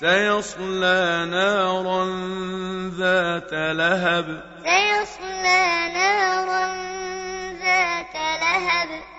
سيصلى نارا ذات لهب. سيصلى نارا ذات لهب.